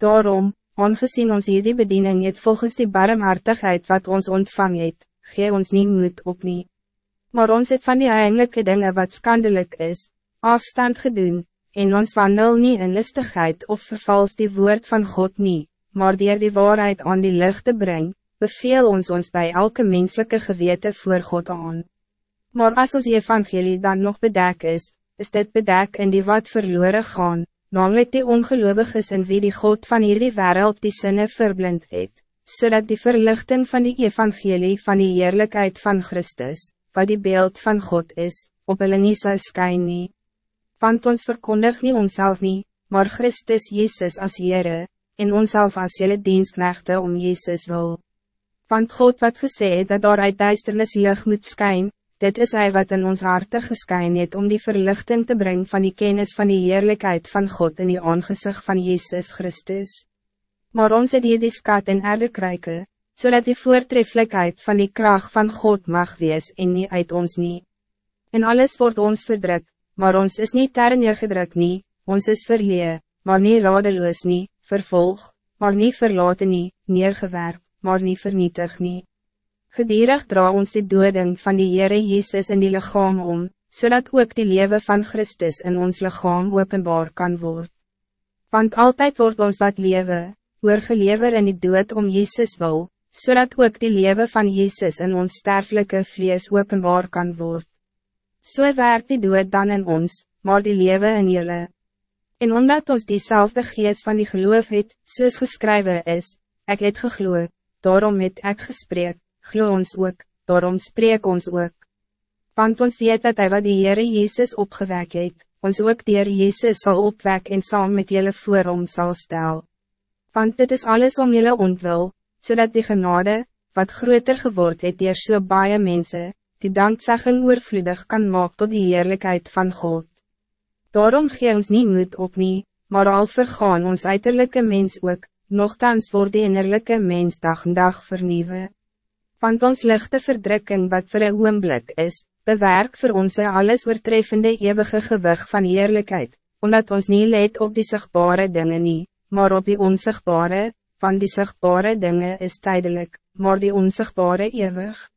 Daarom, aangezien ons hierdie bediening het volgens die barmhartigheid wat ons ontvang het, gee ons niet moed op nie. Maar ons het van die eigenlijke dingen wat skandelijk is, afstand gedoen, en ons wandel niet in listigheid of vervals die woord van God niet, maar dier die waarheid aan die lucht te brengen, beveel ons ons bij elke menselijke gewete voor God aan. Maar als ons evangelie dan nog bedek is, is dit bedek in die wat verloren gaan, namelijk die ongeloovig is in wie die God van hierdie wereld die sinne verblind het, zodat die verlichting van die evangelie van die eerlijkheid van Christus, wat die beeld van God is, op hulle nie sal skyn nie. Want ons verkondig nie onszelf nie, maar Christus Jezus als Heere, en onszelf als jelle dienstknechte om Jezus wil. Want God wat gesê het dat daar uit duisternis licht moet skyn, dit is hij wat in ons harte geskyn het om die verlichting te brengen van die kennis van die heerlijkheid van God in die aangezicht van Jezus Christus. Maar ons het hier die skat en erde krijgen, zodat die voortreffelijkheid van die kracht van God mag wees en niet uit ons niet. En alles wordt ons verdrukt, maar ons is niet ter neergedrukt nie, ons is verlee, maar niet radeloos nie, vervolg, maar niet verlaten nie, neergewerp, maar niet vernietig nie. Gedierig dra ons die doding van die Heere Jezus in die lichaam om, zodat ook die leven van Christus in ons lichaam openbaar kan worden. Want altijd wordt ons wat leven, oorgelever in die dood om Jezus wil, zodat ook die leven van Jezus in ons sterfelijke vlees openbaar kan worden. Zo so werkt die dood dan in ons, maar die leven in jullie. En omdat ons diezelfde geest van die geloof het, soos geskrywe is, ik het gegloe, daarom het ek gesprek, glo ons ook, daarom spreek ons ook. Want ons weet dat hy wat die Heere Jezus opgewek het, ons ook die Heere Jezus sal opwek en saam met jullie voor hom sal stel. Want dit is alles om jullie ontwil, zodat die genade, wat groter geword het dier so baie mense, die dankzegging oorvloedig kan maak tot die heerlijkheid van God. Daarom gee ons niet moed op nie, maar al vergaan ons uiterlijke mens ook, nogthans word die innerlijke mens dag en dag vernieuwen want ons lichte verdrukking wat voor een oomblik is, bewerk voor ons alles oortreffende eeuwige gewig van eerlijkheid, omdat ons niet leidt op die zichtbare dingen niet, maar op die onzichtbare, van die zichtbare dingen is tijdelijk, maar die onzichtbare eeuwig.